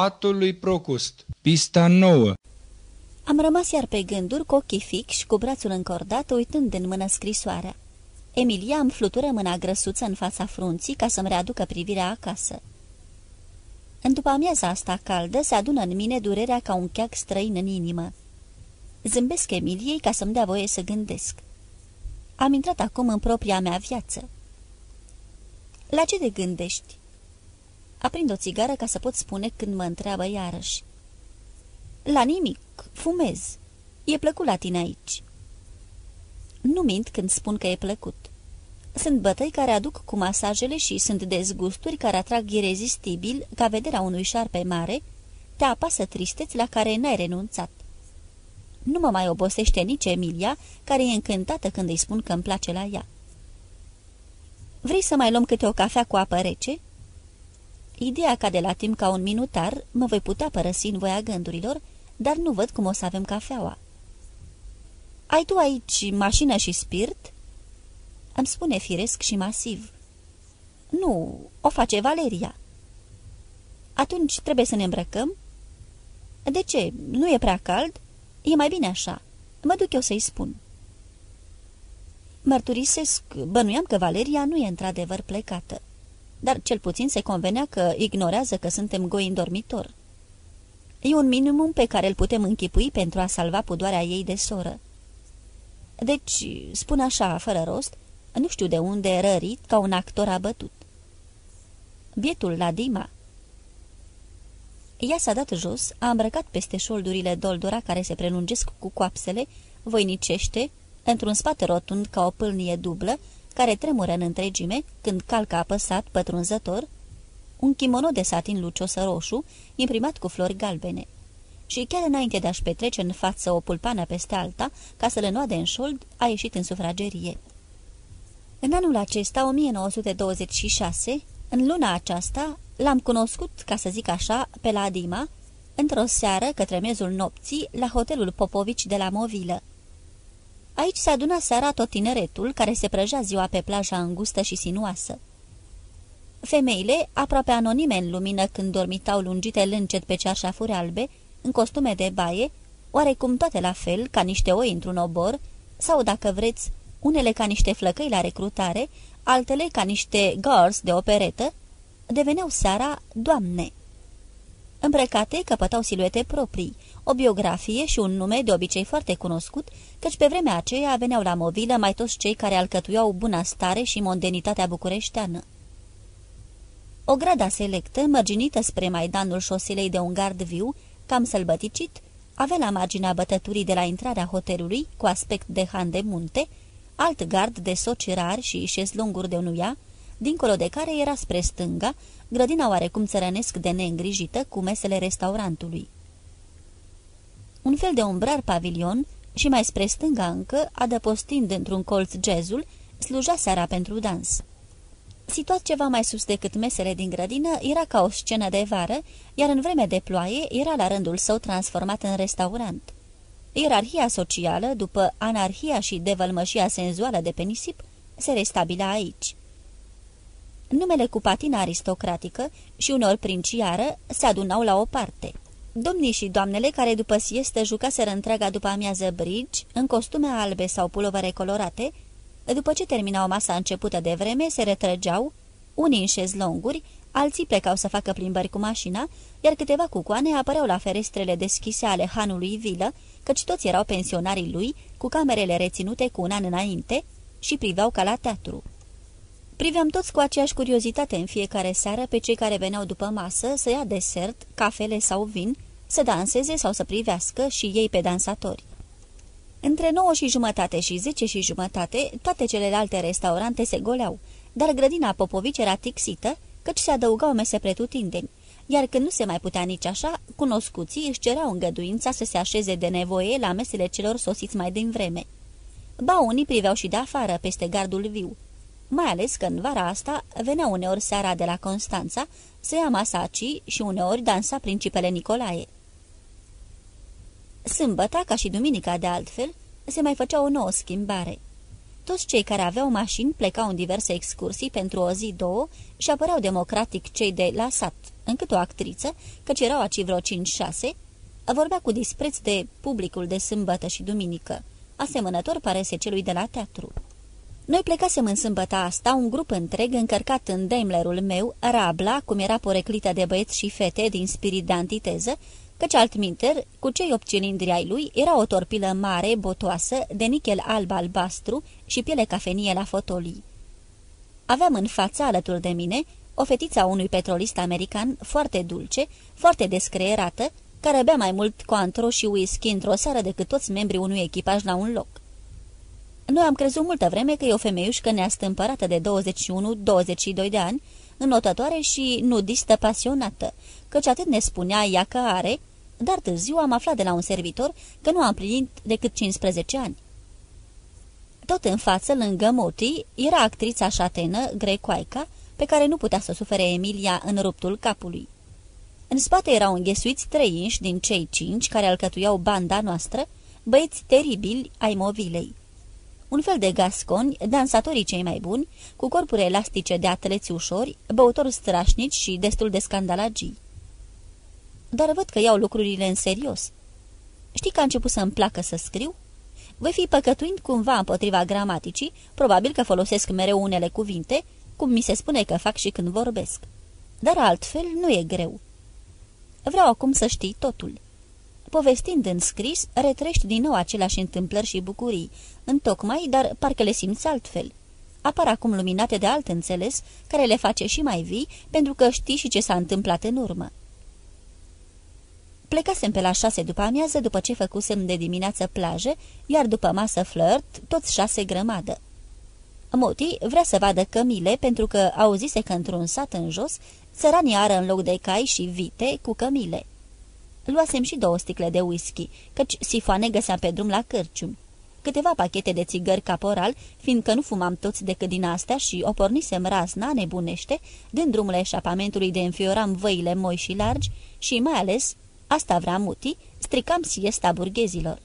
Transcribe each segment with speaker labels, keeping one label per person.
Speaker 1: Patul lui Procust Pista 9
Speaker 2: Am rămas iar pe gânduri, cu ochii fix și cu brațul încordat, uitând în mână scrisoarea. Emilia îmi flutură mâna grăsuță în fața frunții ca să-mi readucă privirea acasă. În după amiaza asta caldă se adună în mine durerea ca un cheac străin în inimă. Zâmbesc Emiliei ca să-mi dea voie să gândesc. Am intrat acum în propria mea viață. La ce te gândești? Aprind o țigară ca să pot spune când mă întreabă iarăși. La nimic, fumez. E plăcut la tine aici. Nu mint când spun că e plăcut. Sunt bătăi care aduc cu masajele și sunt dezgusturi care atrag irezistibil ca vederea unui șarpe mare, te apasă tristeți la care n-ai renunțat. Nu mă mai obosește nici Emilia, care e încântată când îi spun că îmi place la ea. Vrei să mai luăm câte o cafea cu apă rece?" Ideea ca de la timp ca un minutar mă voi putea părăsi în voia gândurilor, dar nu văd cum o să avem cafeaua. Ai tu aici mașină și spirit?" Îmi spune firesc și masiv. Nu, o face Valeria." Atunci trebuie să ne îmbrăcăm?" De ce? Nu e prea cald? E mai bine așa. Mă duc eu să-i spun." Mărturisesc, bănuiam că Valeria nu e într-adevăr plecată dar cel puțin se convenea că ignorează că suntem goi în dormitor. E un minimum pe care îl putem închipui pentru a salva pudoarea ei de soră. Deci, spun așa, fără rost, nu știu de unde rărit ca un actor abătut. Bietul la Dima. Ea s-a dat jos, a îmbrăcat peste șoldurile doldora care se prelungesc cu coapsele, voinicește, într-un spate rotund ca o pâlnie dublă, care tremură în întregime când calcă apăsat, pătrunzător, un kimono de satin lucios roșu, imprimat cu flori galbene. Și chiar înainte de a-și petrece în față o pulpană peste alta, ca să le nuade în șold, a ieșit în sufragerie. În anul acesta, 1926, în luna aceasta, l-am cunoscut, ca să zic așa, pe la Adima, într-o seară, către mezul nopții, la hotelul Popovici de la Movilă. Aici se aduna seara tot tineretul care se prăjea ziua pe plaja îngustă și sinuoasă. Femeile, aproape anonime în lumină când dormitau lungite lâncet pe cearșafuri albe, în costume de baie, oarecum toate la fel, ca niște oi într-un obor, sau, dacă vreți, unele ca niște flăcăi la recrutare, altele ca niște girls de operetă, deveneau seara doamne. Îmbrăcate căpătau siluete proprii, o biografie și un nume de obicei foarte cunoscut, căci pe vremea aceea veneau la movilă mai toți cei care alcătuiau buna stare și mondenitatea bucureșteană. O grada selectă, mărginită spre maidanul șoselei de un gard viu, cam sălbăticit, avea la marginea bătăturii de la intrarea hotelului, cu aspect de han de munte, alt gard de soci rari și șezlonguri de unuia, dincolo de care era spre stânga, grădina oarecum țărănesc de neîngrijită cu mesele restaurantului. Un fel de umbrar pavilion și mai spre stânga încă, adăpostind într-un colț jazzul, sluja seara pentru dans. Situat ceva mai sus decât mesele din grădină, era ca o scenă de vară, iar în vreme de ploaie era la rândul său transformat în restaurant. Ierarhia socială, după anarhia și devălmășia senzuală de pe nisip, se restabila aici. Numele cu patina aristocratică și unor princiară se adunau la o parte. Domnii și doamnele care după siestă jucaseră întreaga după amiază bridge, în costume albe sau pulovere colorate, după ce terminau masa începută de vreme, se retrăgeau, unii în șezlonguri, alții plecau să facă plimbări cu mașina, iar câteva cucoane apăreau la ferestrele deschise ale hanului vilă, căci toți erau pensionarii lui, cu camerele reținute cu un an înainte, și priveau ca la teatru. Priveam toți cu aceeași curiozitate în fiecare seară pe cei care veneau după masă să ia desert, cafele sau vin, să danseze sau să privească și ei pe dansatori. Între nouă și jumătate și zece și jumătate, toate celelalte restaurante se goleau, dar grădina Popovici era tixită, căci se adăugau mese pretutindeni, iar când nu se mai putea nici așa, cunoscuții își cereau îngăduința să se așeze de nevoie la mesele celor sosiți mai din vreme. Ba unii priveau și de afară, peste gardul viu, mai ales că în vara asta venea uneori seara de la Constanța să ia masaci și uneori dansa principele Nicolae. Sâmbăta, ca și duminica de altfel, se mai făcea o nouă schimbare. Toți cei care aveau mașini plecau în diverse excursii pentru o zi, două și apăreau democratic cei de la sat, încât o actriță, căci erau aci vreo 5-6, vorbea cu dispreț de publicul de sâmbătă și duminică, asemănător parese celui de la teatru. Noi plecasem în sâmbăta asta un grup întreg încărcat în Daimlerul meu, Rabla, cum era poreclită de băieți și fete din spirit de antiteză, căci altminter, cu cei opt cilindri ai lui, era o torpilă mare, botoasă, de nichel alb-albastru și piele cafenie la fotolii. Aveam în față, alături de mine, o fetiță a unui petrolist american foarte dulce, foarte descreerată, care bea mai mult coantro și whisky într-o seară decât toți membrii unui echipaj la un loc. Noi am crezut multă vreme că e o femeiușcă neastâmpărată de 21-22 de ani, înotătoare și nudistă pasionată, căci atât ne spunea ea că are, dar târziu am aflat de la un servitor că nu am plinit decât 15 ani. Tot în față, lângă Moti, era actrița șatenă, grecoaica, pe care nu putea să sufere Emilia în ruptul capului. În spate erau înghesuiți trei inși din cei cinci care alcătuiau banda noastră, băieți teribili ai movilei. Un fel de gasconi, dansatorii cei mai buni, cu corpuri elastice de atleți ușori, băutori strașnici și destul de scandalagii. Dar văd că iau lucrurile în serios. Știi că a început să-mi placă să scriu? Voi fi păcătuind cumva împotriva gramaticii, probabil că folosesc mereu unele cuvinte, cum mi se spune că fac și când vorbesc. Dar altfel nu e greu. Vreau acum să știi totul. Povestind în scris, retrești din nou aceleași întâmplări și bucurii, întocmai, dar parcă le simți altfel. Apar acum luminate de alt înțeles, care le face și mai vii, pentru că știi și ce s-a întâmplat în urmă. Plecasem pe la șase după amiază, după ce făcusem de dimineață plajă, iar după masă flirt, toți șase grămadă. Moti vrea să vadă cămile pentru că auzise că într-un sat în jos, țăranii ară în loc de cai și vite cu cămile. Luasem și două sticle de whisky, căci sifoane găseam pe drum la cârciumi. Câteva pachete de țigări caporal, fiindcă nu fumam toți decât din astea și o pornisem razna nebunește, dând drumul eșapamentului de înfioram văile moi și largi și mai ales, asta vrea muti, stricam siesta burghezilor.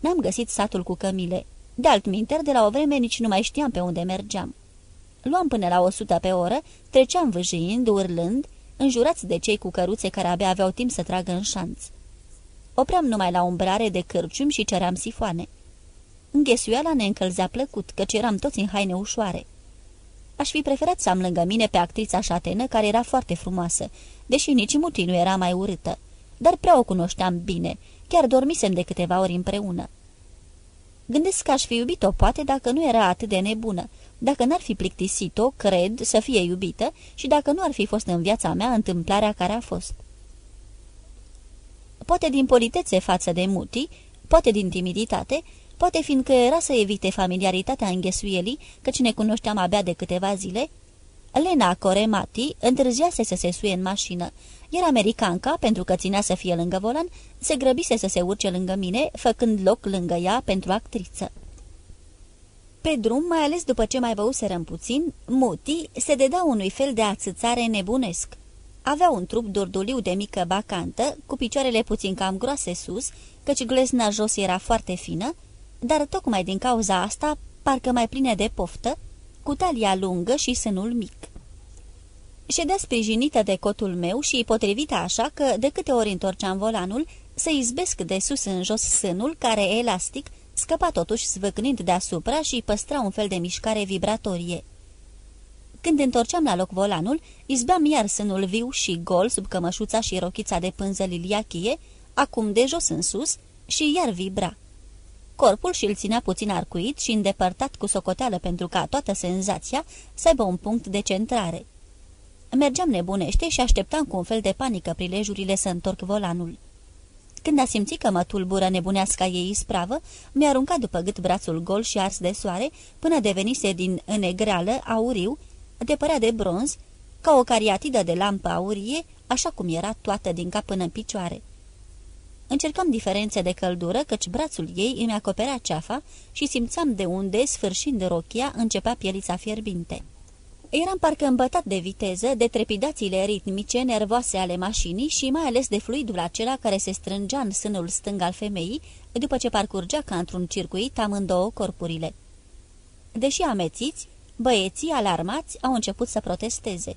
Speaker 2: N-am găsit satul cu cămile. De altminter, de la o vreme nici nu mai știam pe unde mergeam. Luam până la o sută pe oră, treceam vâjâind, urlând, înjurați de cei cu căruțe care abia aveau timp să tragă în șanț. Opream numai la umbrare de cârcium și ceream sifoane. Înghesuiala ne încălzea plăcut, căci eram toți în haine ușoare. Aș fi preferat să am lângă mine pe actrița șatenă, care era foarte frumoasă, deși nici mutii nu era mai urâtă, dar prea o cunoșteam bine, chiar dormisem de câteva ori împreună. Gândesc că aș fi iubit-o poate dacă nu era atât de nebună, dacă n-ar fi plictisit-o, cred, să fie iubită și dacă nu ar fi fost în viața mea întâmplarea care a fost. Poate din politețe față de mutii, poate din timiditate, poate fiindcă era să evite familiaritatea înghesuielii, căci ne cunoșteam abia de câteva zile, Lena Coremati întârziase să se suie în mașină, iar americanca, pentru că ținea să fie lângă volan, se grăbise să se urce lângă mine, făcând loc lângă ea pentru actriță. Pe drum, mai ales după ce mai băuserăm puțin, Muti se dedea unui fel de ațățare nebunesc. Avea un trup durduliu de mică bacantă, cu picioarele puțin cam groase sus, căci glezna jos era foarte fină, dar tocmai din cauza asta, parcă mai plină de poftă, cu talia lungă și sânul mic. Ședea sprijinită de cotul meu și potrivită așa că, de câte ori întorceam volanul, să izbesc de sus în jos sânul, care, elastic, scăpa totuși zvâcnind deasupra și păstra un fel de mișcare vibratorie. Când întorceam la loc volanul, izbeam iar sânul viu și gol sub cămășuța și rochița de pânză liliachie, acum de jos în sus, și iar vibra. Corpul și-l ținea puțin arcuit și îndepărtat cu socoteală pentru ca toată senzația să aibă un punct de centrare. Mergeam nebunește și așteptam cu un fel de panică prilejurile să întorc volanul. Când a simțit că mă tulbură nebuneasca ei ispravă, mi-a aruncat după gât brațul gol și ars de soare, până devenise din înegreală auriu, de părea de bronz, ca o cariatidă de lampă aurie, așa cum era toată din cap până în picioare. Încercam diferențe de căldură, căci brațul ei îmi acoperea ceafa și simțeam de unde, sfârșind rochia, începea pielița fierbinte. Eram parcă îmbătat de viteză, de trepidațiile ritmice, nervoase ale mașinii și mai ales de fluidul acela care se strângea în sânul stâng al femeii, după ce parcurgea ca într-un circuit amândouă corpurile. Deși amețiți, băieții alarmați au început să protesteze.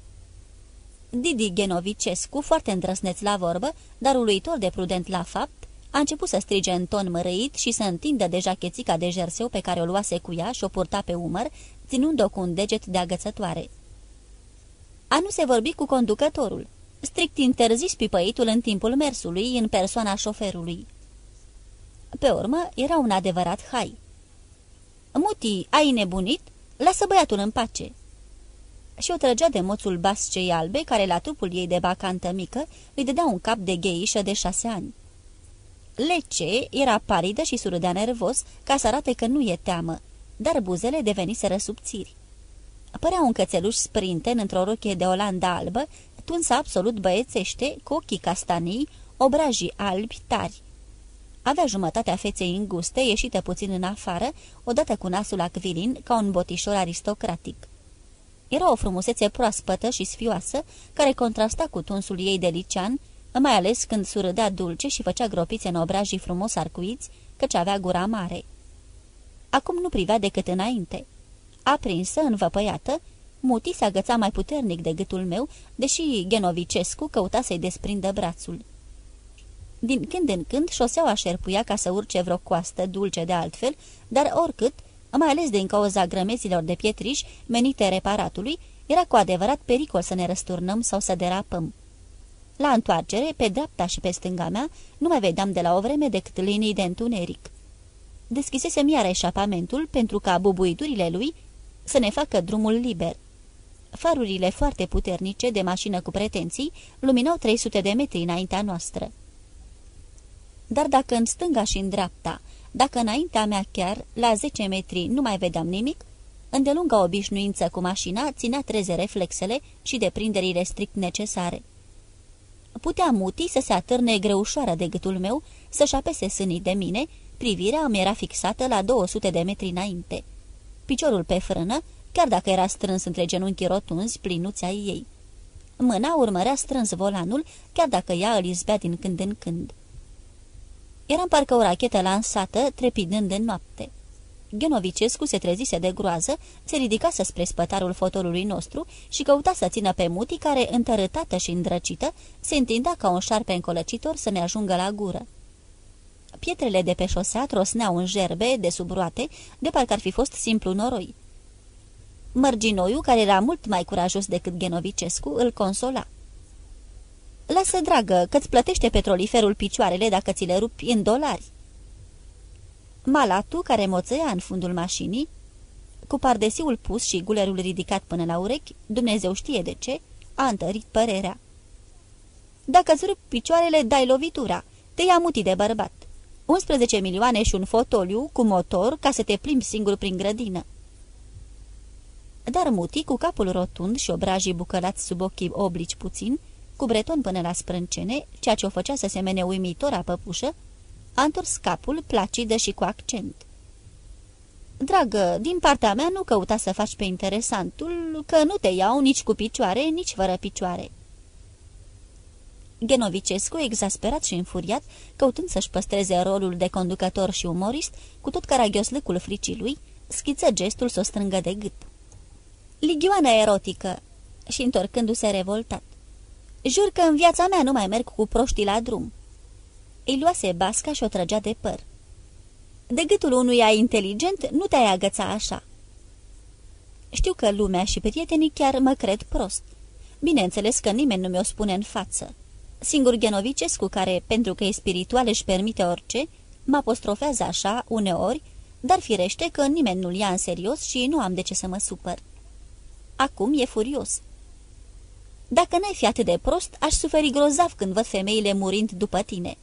Speaker 2: Didi Genovicescu, foarte îndrăsneț la vorbă, dar uluitor de prudent la fapt, a început să strige în ton mărăit și să întindă deja chețica de jerseu pe care o luase cu ea și o purta pe umăr, ținând-o cu un deget de agățătoare. A nu se vorbi cu conducătorul, strict interzis pipăitul în timpul mersului, în persoana șoferului. Pe urmă, era un adevărat hai. Muti, ai nebunit? Lasă băiatul în pace!" Și o trăgea de moțul bascei albe, care la trupul ei de bacantă mică îi dădea un cap de gheișă de șase ani. Lece era palidă și surâdea nervos, ca să arate că nu e teamă, dar buzele deveniseră subțiri. Părea un cățeluș sprinten într-o rochie de olanda albă, tunsă absolut băiețește, cu ochii castanii, obrajii albi tari. Avea jumătatea feței înguste, ieșită puțin în afară, odată cu nasul acvilin, ca un botișor aristocratic. Era o frumusețe proaspătă și sfioasă, care contrasta cu tunsul ei de licean, mai ales când surâdea dulce și făcea gropițe în obrajii frumos arcuiți, căci avea gura mare. Acum nu privea decât înainte. Aprinsă, învăpăiată, Muti se agăța mai puternic de gâtul meu, deși Genovicescu căuta să-i desprindă brațul. Din când în când, șoseaua șerpuia ca să urce vreo coastă dulce de altfel, dar oricât, mai ales din cauza grămezilor de pietriș menite reparatului, era cu adevărat pericol să ne răsturnăm sau să derapăm. La întoarcere, pe dreapta și pe stânga mea, nu mai vedeam de la o vreme decât linii de întuneric. Deschisesem iar eșapamentul pentru ca bubuiturile lui să ne facă drumul liber. Farurile foarte puternice de mașină cu pretenții luminau 300 de metri înaintea noastră. Dar dacă în stânga și în dreapta, dacă înaintea mea chiar, la 10 metri, nu mai vedeam nimic, îndelunga obișnuință cu mașina ținea treze reflexele și deprinderile strict necesare. Putea muti să se atârne greușoară de gâtul meu, să-și apese sânii de mine, privirea mi era fixată la 200 de metri înainte. Piciorul pe frână, chiar dacă era strâns între genunchii rotunzi, plinuți ai ei. Mâna urmărea strâns volanul, chiar dacă ea îl izbea din când în când. Eram parcă o rachetă lansată, trepidând în noapte. Genovicescu se trezise de groază, se ridicase spre spătarul fotolului nostru și căuta să țină pe mutii care, întărâtată și îndrăcită, se întindea ca un șarpe încolăcitor să ne ajungă la gură. Pietrele de pe șosea trosneau în gerbe de sub roate, de parcă ar fi fost simplu noroi. Mărginoiu, care era mult mai curajos decât Genovicescu, îl consola. Lasă, dragă, că-ți plătește petroliferul picioarele dacă ți le rupi în dolari." Malatu, care moțăia în fundul mașinii, cu pardesiul pus și gulerul ridicat până la urechi, Dumnezeu știe de ce, a întărit părerea. Dacă-ți rup picioarele, dai lovitura, te ia muti de bărbat. 11 milioane și un fotoliu cu motor ca să te plimbi singur prin grădină. Dar muti, cu capul rotund și obrajii bucălați sub ochii oblici puțin, cu breton până la sprâncene, ceea ce o făcea să semene uimitor a păpușă, a întors capul, placidă și cu accent. Dragă, din partea mea nu căuta să faci pe interesantul, că nu te iau nici cu picioare, nici fără picioare." Genovicescu, exasperat și înfuriat, căutând să-și păstreze rolul de conducător și umorist, cu tot caragioslăcul fricii lui, schiță gestul să o strângă de gât. Ligioană erotică!" și întorcându-se revoltat. Jur că în viața mea nu mai merg cu proștii la drum." Îi luase basca și o trăgea de păr. De gâtul unuia inteligent nu te-ai agăța așa." Știu că lumea și prietenii chiar mă cred prost. Bineînțeles că nimeni nu mi-o spune în față. Singur Genovicescu, care, pentru că e spiritual, își permite orice, mă apostrofează așa, uneori, dar firește că nimeni nu-l ia în serios și nu am de ce să mă supăr. Acum e furios. Dacă n-ai fi atât de prost, aș suferi grozav când văd femeile murind după tine.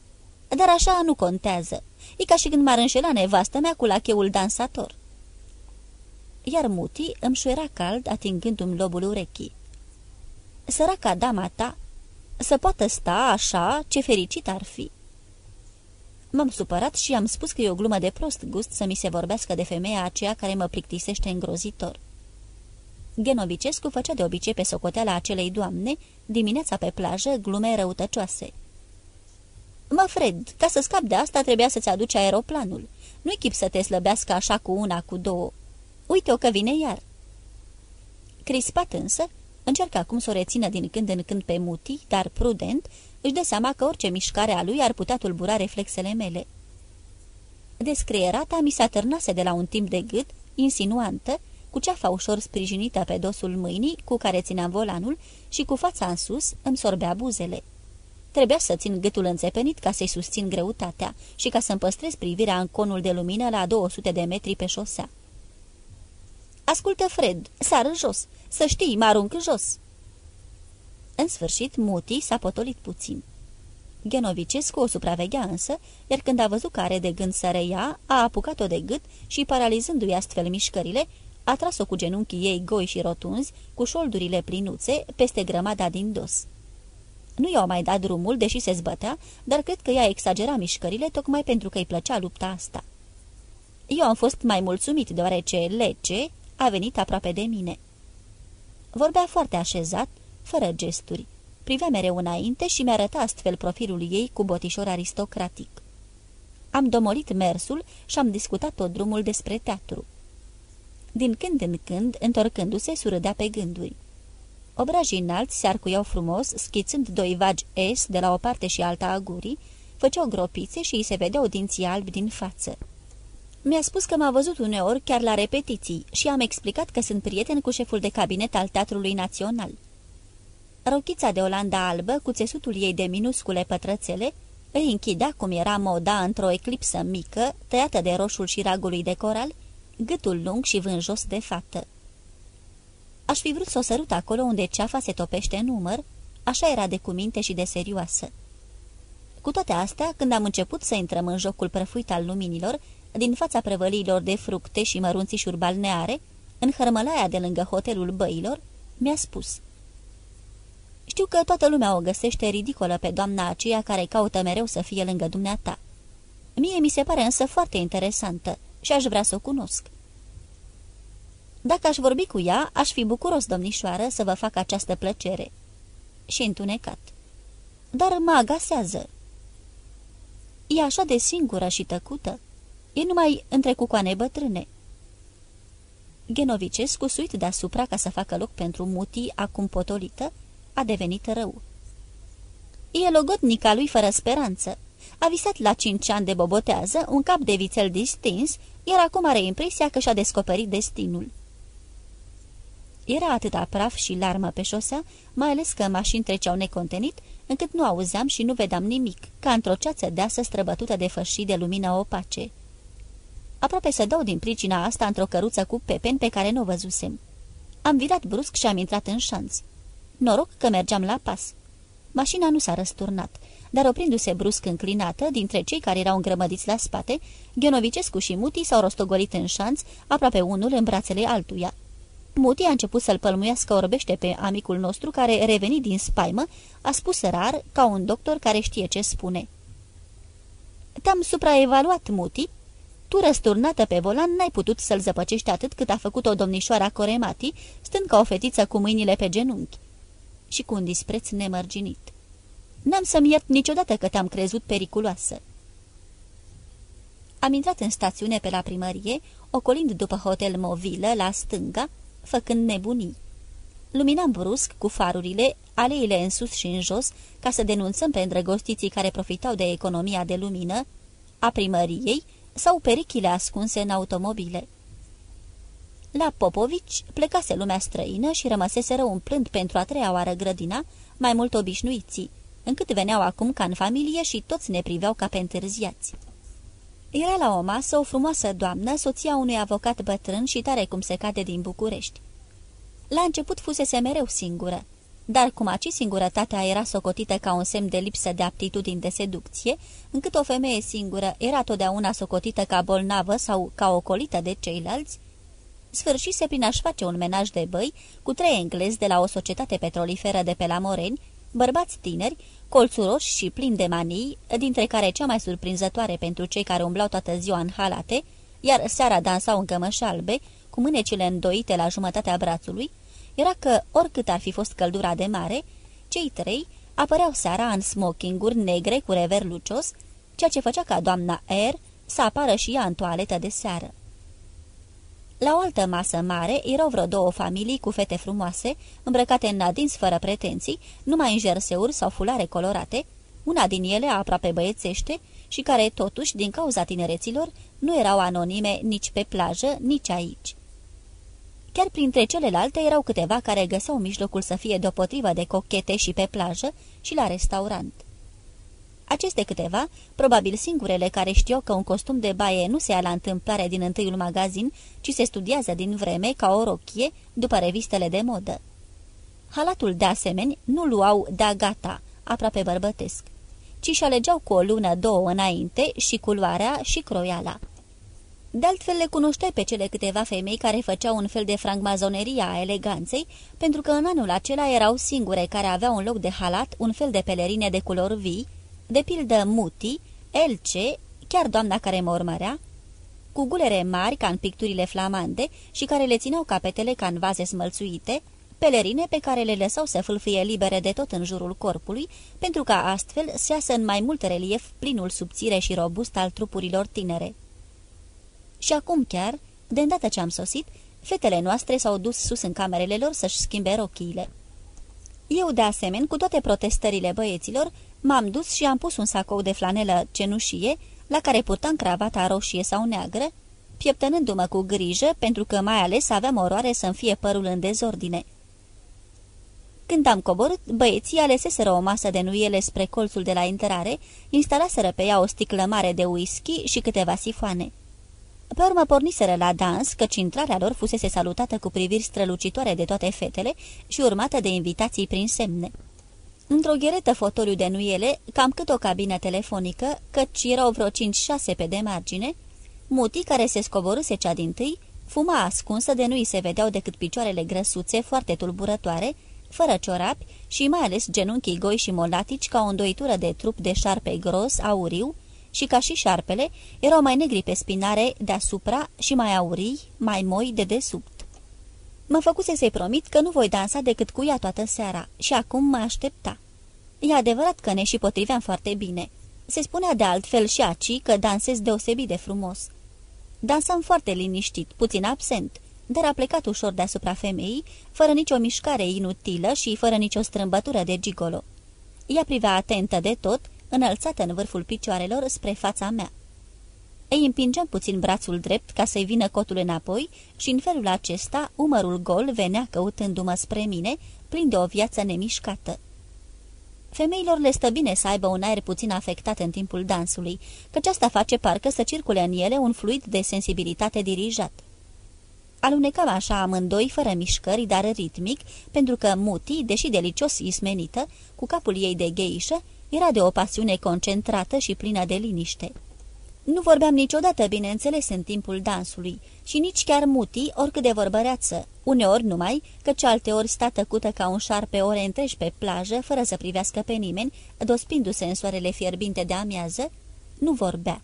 Speaker 2: Dar așa nu contează. E ca și când m-ar înșela nevastă mea cu lacheul dansator. Iar Muti îmi șuera cald, atingându-mi lobul urechii. Săraca dama ta, să poată sta așa, ce fericit ar fi. M-am supărat și am spus că e o glumă de prost gust să mi se vorbească de femeia aceea care mă plictisește îngrozitor. Genovicescu făcea de obicei pe socoteala acelei doamne, dimineața pe plajă, glume răutăcioase. Mă, Fred, ca să scap de asta trebuia să-ți aduci aeroplanul. Nu-i chip să te slăbească așa cu una, cu două. Uite-o că vine iar." Crispat însă, Încearcă acum să o rețină din când în când pe muti, dar prudent, își dă seama că orice mișcare a lui ar putea tulbura reflexele mele. Descrierata mi se atârnase de la un timp de gât, insinuantă, cu ceafa ușor sprijinită pe dosul mâinii cu care țineam volanul și cu fața în sus îmi sorbea buzele. Trebuia să țin gâtul înțepenit ca să-i susțin greutatea și ca să-mi păstrez privirea în conul de lumină la 200 de metri pe șosea. Ascultă, Fred, sară jos. Să știi, mă arunc jos." În sfârșit, Muti s-a potolit puțin. Genovicescu o supraveghea însă, iar când a văzut că are de gând să reia, a apucat-o de gât și, paralizându-i astfel mișcările, a tras-o cu genunchii ei goi și rotunzi, cu șoldurile plinuțe, peste grămada din dos. Nu i-au mai dat drumul, deși se zbătea, dar cred că ea exagera mișcările tocmai pentru că îi plăcea lupta asta. Eu am fost mai mulțumit deoarece Lece a venit aproape de mine. Vorbea foarte așezat, fără gesturi. Privea mereu înainte și mi-arăta astfel profilul ei cu botișor aristocratic. Am domolit mersul și am discutat tot drumul despre teatru. Din când în când, întorcându-se, surâdea pe gânduri. Obrajii înalți se arcuiau frumos, schițând doi vagi es de la o parte și alta a gurii, făceau gropițe și îi se vedeau dinții albi din față. Mi-a spus că m-a văzut uneori chiar la repetiții și am explicat că sunt prieten cu șeful de cabinet al Teatrului Național. Rochița de Olanda albă, cu țesutul ei de minuscule pătrățele, îi închidea cum era moda într-o eclipsă mică, tăiată de roșul și ragului de coral, gâtul lung și vânjos de fată. Aș fi vrut să o sărut acolo unde ceafa se topește în număr, așa era de cuminte și de serioasă. Cu toate astea, când am început să intrăm în jocul prăfuit al luminilor, din fața prăvăliilor de fructe și mărunțișuri balneare, în hărmălaia de lângă hotelul băilor, mi-a spus Știu că toată lumea o găsește ridicolă pe doamna aceea care caută mereu să fie lângă dumneata. Mie mi se pare însă foarte interesantă și aș vrea să o cunosc. Dacă aș vorbi cu ea, aș fi bucuros, domnișoară, să vă fac această plăcere." Și întunecat. Dar mă agasează." E așa de singură și tăcută. E numai între cucoane bătrâne." Genovicescu, suit deasupra ca să facă loc pentru mutii acum potolită, a devenit rău. E logodnica lui fără speranță. A visat la cinci ani de bobotează, un cap de vițel distins, iar acum are impresia că și-a descoperit destinul. Era atâta praf și larmă pe șosea, mai ales că mașini treceau necontenit, încât nu auzeam și nu vedeam nimic, ca într-o ceață deasă străbătută de fășii de lumină opace. Aproape să dau din pricina asta într-o căruță cu pepen pe care nu o văzusem. Am virat brusc și am intrat în șanț. Noroc că mergeam la pas. Mașina nu s-a răsturnat, dar oprindu-se brusc înclinată, dintre cei care erau îngrămădiți la spate, Ghenovicescu și Muti s-au rostogolit în șanț, aproape unul în brațele altuia. Muti a început să-l pălmuiască orbește pe amicul nostru, care, revenit din spaimă, a spus rar, ca un doctor care știe ce spune. Te-am supraevaluat, Muti. Tu, răsturnată pe volan, n-ai putut să-l zăpăcești atât cât a făcut o domnișoara Coremati, stând ca o fetiță cu mâinile pe genunchi. Și cu un dispreț nemărginit. N-am să-mi iert niciodată că te-am crezut periculoasă. Am intrat în stațiune pe la primărie, ocolind după hotel Movilă, la stânga, făcând nebunii. Luminam brusc cu farurile, aleile în sus și în jos, ca să denunțăm pe îndrăgostiții care profitau de economia de lumină, a primăriei sau perichile ascunse în automobile. La Popovici plecase lumea străină și rămăseseră umplând pentru a treia oară grădina, mai mult obișnuiții, încât veneau acum ca în familie și toți ne priveau ca pe întârziați. Era la o masă o frumoasă doamnă, soția unui avocat bătrân și tare cum se cade din București. La început fusese mereu singură, dar cum aci singurătatea era socotită ca un semn de lipsă de aptitudini de seducție, încât o femeie singură era totdeauna socotită ca bolnavă sau ca ocolită de ceilalți, sfârșise prin a-și face un menaj de băi cu trei englezi de la o societate petroliferă de pe la Moreni, bărbați tineri, colțuroși și plini de manii, dintre care cea mai surprinzătoare pentru cei care umblau toată ziua în halate, iar seara dansau în cămăși albe, cu mânecile îndoite la jumătatea brațului, era că, oricât ar fi fost căldura de mare, cei trei apăreau seara în smokinguri negre cu rever lucios, ceea ce făcea ca doamna R să apară și ea în toaletă de seară. La o altă masă mare erau vreo două familii cu fete frumoase, îmbrăcate în adins fără pretenții, numai în jerseuri sau fulare colorate, una din ele aproape băiețește și care, totuși, din cauza tinereților, nu erau anonime nici pe plajă, nici aici. Chiar printre celelalte erau câteva care găseau mijlocul să fie deopotrivă de cochete și pe plajă și la restaurant. Aceste câteva, probabil singurele care știau că un costum de baie nu se ia la întâmplare din întâiul magazin, ci se studiază din vreme ca o rochie după revistele de modă. Halatul de asemenea nu luau da gata, aproape bărbătesc, ci și alegeau cu o lună, două înainte și culoarea și croiala. De altfel le cunoșteai pe cele câteva femei care făceau un fel de francmazonerie a eleganței, pentru că în anul acela erau singure care aveau un loc de halat un fel de pelerine de culori vii, de pildă Muti, Elce, chiar doamna care mă urmărea, cu gulere mari ca în picturile flamande și care le țineau capetele ca în vaze smălțuite, pelerine pe care le lăsau să fâlfâie libere de tot în jurul corpului, pentru ca astfel să iasă în mai mult relief plinul subțire și robust al trupurilor tinere. Și acum chiar, de îndată ce am sosit, fetele noastre s-au dus sus în camerele lor să-și schimbe rochiile. Eu, de asemenea, cu toate protestările băieților, m-am dus și am pus un sacou de flanelă cenușie, la care purtam cravata roșie sau neagră, pieptănându-mă cu grijă, pentru că mai ales aveam oroare să-mi fie părul în dezordine. Când am coborât, băieții aleseseră o masă de nuiele spre colțul de la intrare, instalaseră pe ea o sticlă mare de whisky și câteva sifoane. Pe urmă porniseră la dans, căci intrarea lor fusese salutată cu priviri strălucitoare de toate fetele și urmată de invitații prin semne. Într-o gheretă fotoliu de nuiele, cam cât o cabină telefonică, căci erau vreo 5-6 pe de margine, Muti, care se scoborâse cea din tâi, fuma ascunsă de nu-i se vedeau decât picioarele grăsuțe, foarte tulburătoare, fără ciorapi și mai ales genunchii goi și molatici ca o îndoitură de trup de șarpe gros, auriu, și ca și șarpele, erau mai negri pe spinare deasupra și mai aurii, mai moi de desubt. Mă făcuse să-i promit că nu voi dansa decât cu ea toată seara și acum mă aștepta. E adevărat că ne și potriveam foarte bine. Se spunea de altfel și aci că dansez deosebit de frumos. Dansam foarte liniștit, puțin absent, dar a plecat ușor deasupra femeii, fără nicio mișcare inutilă și fără nicio strâmbătură de gigolo. Ea privea atentă de tot, înălțată în vârful picioarelor spre fața mea. Ei împingeam puțin brațul drept ca să-i vină cotul înapoi și în felul acesta umărul gol venea căutându-mă spre mine, plin de o viață nemișcată. Femeilor le stă bine să aibă un aer puțin afectat în timpul dansului, căci asta face parcă să circule în ele un fluid de sensibilitate dirijat. Alunecam așa amândoi, fără mișcări, dar ritmic, pentru că Muti, deși delicios ismenită, cu capul ei de gheișă, era de o pasiune concentrată și plină de liniște. Nu vorbeam niciodată, bineînțeles, în timpul dansului și nici chiar muti, oricât de vorbăreață, uneori numai, căci alteori sta tăcută ca un șarpe ore întregi pe plajă, fără să privească pe nimeni, dospindu-se în soarele fierbinte de amiază, nu vorbea.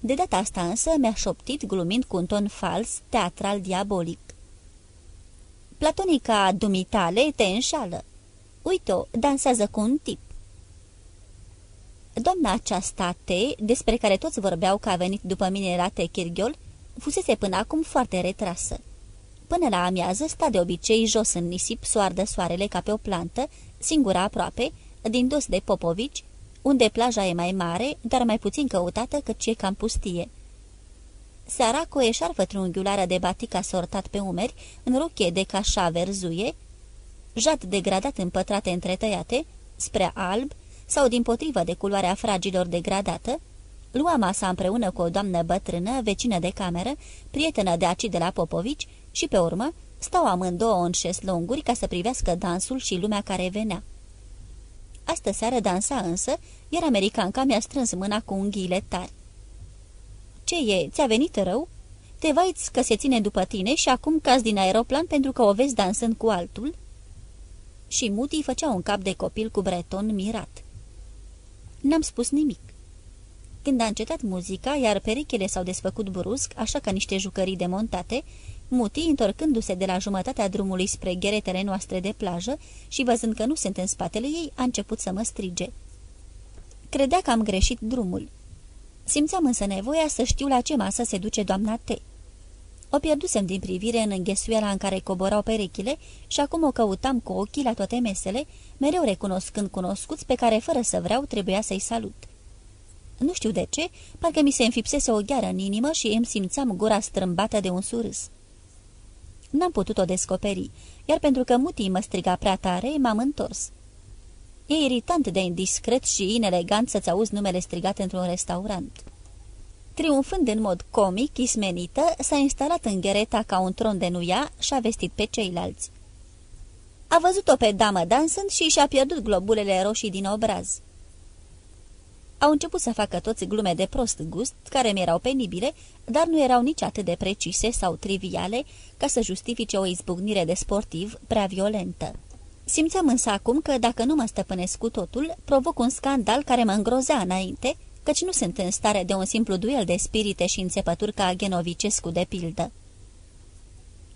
Speaker 2: De data asta însă mi-a șoptit, glumind cu un ton fals, teatral diabolic. Platonica dumitale te înșală. Uite-o, dansează cu un tip. Doamna aceasta T, despre care toți vorbeau că a venit după mine la Techirghiol, fusese până acum foarte retrasă. Până la amiază sta de obicei jos în nisip, soardă soarele ca pe o plantă, singura aproape, din dos de Popovici, unde plaja e mai mare, dar mai puțin căutată căci e cam pustie. Seara, cu o eșarfă triunghiulară de batica sortat pe umeri, în rochie de cașa verzuie, jat degradat împătrate întretăiate, spre alb, sau din potrivă de culoarea fragilor degradată, lua masa împreună cu o doamnă bătrână, vecină de cameră, prietenă de aci de la Popovici și, pe urmă, stau amândouă în șeslonguri ca să privească dansul și lumea care venea. Astă seară dansa însă, iar americanca mi-a strâns mâna cu unghiile tari. Ce e? Ți-a venit rău? Te vaiți că se ține după tine și acum cazi din aeroplan pentru că o vezi dansând cu altul?" Și Muti făcea un cap de copil cu breton mirat. N-am spus nimic. Când a încetat muzica, iar perechele s-au desfăcut brusc, așa ca niște jucării demontate, Muti, întorcându-se de la jumătatea drumului spre gheretele noastre de plajă și văzând că nu sunt în spatele ei, a început să mă strige. Credea că am greșit drumul. Simțeam însă nevoia să știu la ce masă se duce doamna T. O pierdusem din privire în înghesuiala în care coborau perechile și acum o căutam cu ochii la toate mesele, mereu recunoscând cunoscuți pe care, fără să vreau, trebuia să-i salut. Nu știu de ce, parcă mi se înfipsese o gheară în inimă și îmi simțeam gura strâmbată de un surâs. N-am putut o descoperi, iar pentru că mutii mă striga prea tare, m-am întors. E iritant de indiscret și inelegant să-ți auzi numele strigat într-un restaurant. Triumfând în mod comic, ismenită, s-a instalat în ghereta ca un tron de nuia și a vestit pe ceilalți. A văzut-o pe damă dansând și și-a pierdut globulele roșii din obraz. Au început să facă toți glume de prost gust, care mi erau penibile, dar nu erau nici atât de precise sau triviale ca să justifice o izbucnire de sportiv prea violentă. Simțeam însă acum că, dacă nu mă stăpânesc cu totul, provoc un scandal care mă îngrozea înainte, căci nu sunt în stare de un simplu duel de spirite și înțepături ca Genovicescu de pildă.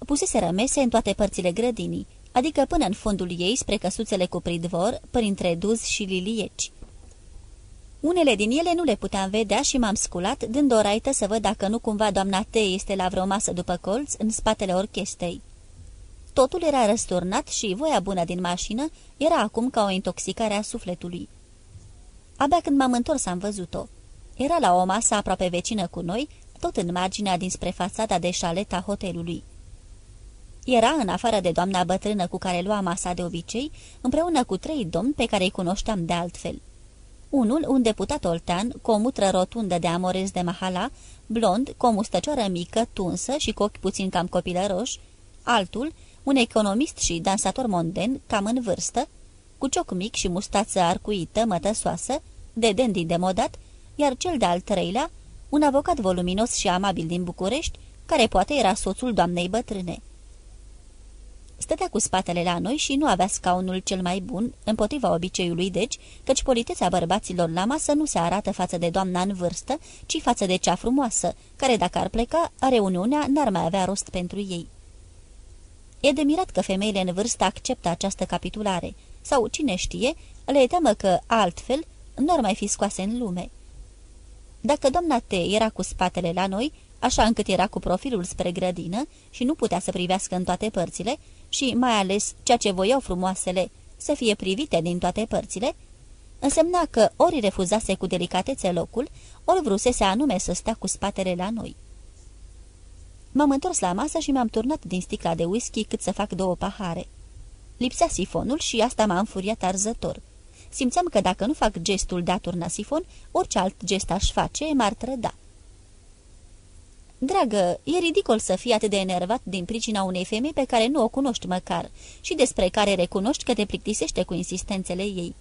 Speaker 2: Pusese rămese în toate părțile grădinii, adică până în fundul ei spre căsuțele cu pridvor, printre duz și lilieci. Unele din ele nu le puteam vedea și m-am sculat, dând o raită să văd dacă nu cumva doamna T este la vreo masă după colț, în spatele orchestrei. Totul era răsturnat și voia bună din mașină era acum ca o intoxicare a sufletului. Abia când m-am întors am văzut-o. Era la o masă aproape vecină cu noi, tot în marginea dinspre fațada de șalet a hotelului. Era, în afară de doamna bătrână cu care lua masa de obicei, împreună cu trei domni pe care îi cunoșteam de altfel. Unul, un deputat oltean, cu o mutră rotundă de amorez de mahala, blond, cu o mustăcioară mică, tunsă și cu ochi puțin cam copilăroși, altul, un economist și dansator monden, cam în vârstă, cu cioc mic și mustață arcuită, mătăsoasă, de dandy demodat, iar cel de-al treilea, un avocat voluminos și amabil din București, care poate era soțul doamnei bătrâne. Stătea cu spatele la noi și nu avea scaunul cel mai bun, împotriva obiceiului deci, căci politețea bărbaților la masă nu se arată față de doamna în vârstă, ci față de cea frumoasă, care dacă ar pleca, reuniunea n-ar mai avea rost pentru ei. E de mirat că femeile în vârstă acceptă această capitulare, sau, cine știe, le teamă că, altfel, nu ar mai fi scoase în lume. Dacă doamna T era cu spatele la noi, așa încât era cu profilul spre grădină și nu putea să privească în toate părțile și, mai ales, ceea ce voiau frumoasele, să fie privite din toate părțile, însemna că ori refuzase cu delicatețe locul, ori vrusese anume să stea cu spatele la noi. M-am întors la masă și mi-am turnat din sticla de whisky cât să fac două pahare. Lipsea sifonul și asta m-a înfuriat arzător. Simțeam că dacă nu fac gestul de a turna sifon, orice alt gest aș face m-ar trăda. Dragă, e ridicol să fii atât de enervat din pricina unei femei pe care nu o cunoști măcar și despre care recunoști că te plictisește cu insistențele ei.